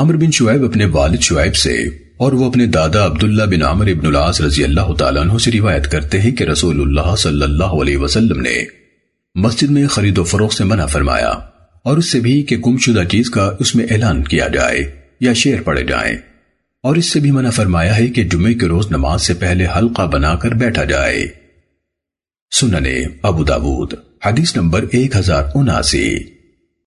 عمر بن شعیب اپنے والد شعیب سے اور وہ اپنے دادا عبداللہ بن عمر ابن العاص رضی اللہ تعالیٰ عنہ سے روایت کرتے ہیں کہ رسول اللہ صلی اللہ علیہ وسلم نے مسجد میں خرید و فروخت سے منع فرمایا اور اس سے بھی کہ گم شدہ چیز کا اس میں اعلان کیا جائے یا شعر پڑے جائیں۔ اور اس سے بھی منع فرمایا ہے کہ جمعے کے روز نماز سے پہلے حلقہ بنا کر بیٹھا جائے۔ سننے ابو داود، حدیث نمبر ایک ہزار اناسی۔